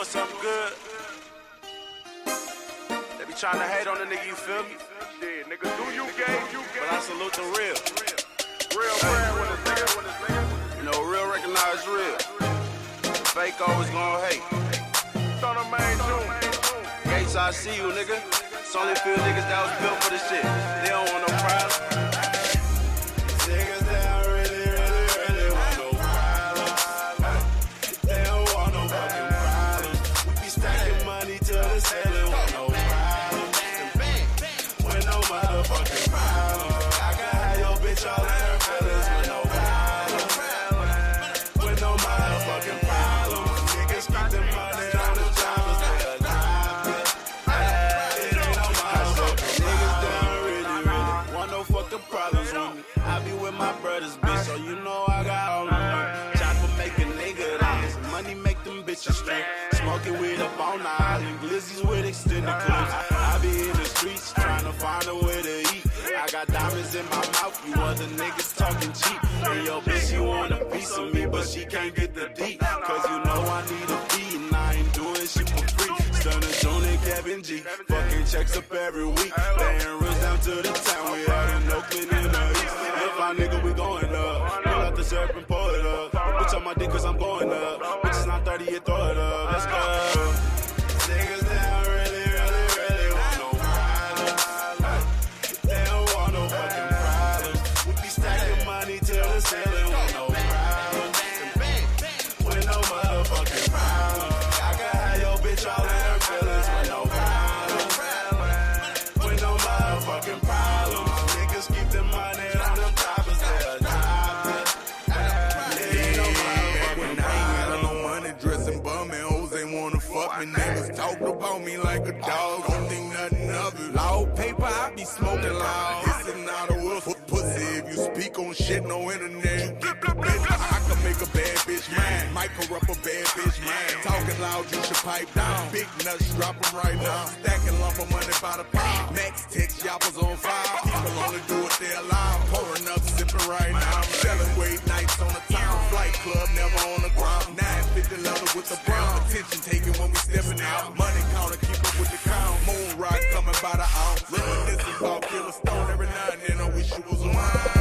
doing something good. They be trying to hate on the nigga, you feel me? Shit, nigga, do you game, you But I salute the real. Real brand when it's nigga, when it's nigga. You know, real recognize real. Fake always gonna hate. Son of man, June. Gates, I see you, nigga. It's only a few niggas that was built for this shit. They don't want no problem. The no problem. With no motherfucking problem. I can have your bitch all in her feelings with no problem. With no motherfucking problem. Niggas keep the money on the job instead of driving. It ain't no motherfucking niggas don't really, really want no fucking problems with me. I be with my brothers, bitch, so you know I got all money. Chopper make a nigga money make them bitches straight. Smoking weed up the island, glizzies with extended clips. I be in the streets trying to find a way to eat. I got diamonds in my mouth, you other niggas talking cheap. And yo, bitch, you want a piece of me, but she can't get the D. Cause you know I need a fee, and I ain't doing shit for free. Stunner June and Kevin G, fucking checks up every week. Laying rooms down to the town, we out in Oakland in the east. If my nigga, we going up. Pull out the syrup and pour it up. Bitch on my dick cause I'm going up. Money to the ceiling, want no problem. With no motherfucking problem. I can have your bitch all in her feelings with no problem. With no motherfucking problem. Niggas keep the money on them toppers, wanna fuck me. Niggas talk about me like a dog, don't think nothing of it. Loud paper, I be smoking loud. Speak on shit, no internet. I can make a bad bitch mine, might corrupt a bad bitch mind. Talking loud, you should pipe down. Big nuts, drop 'em right now. Stacking lump of money by the pound. Max text, yappers on fire. People only do what they allow. Pouring up, sipping right now. Selling weight nights on the town. Flight club, never on the ground. 950 leather with the brown. Attention taken when we stepping out. Money counter, keep up with the count. Moon rock coming by the ounce. Reminiscing about Killer Stone every now and then. I wish you was mine.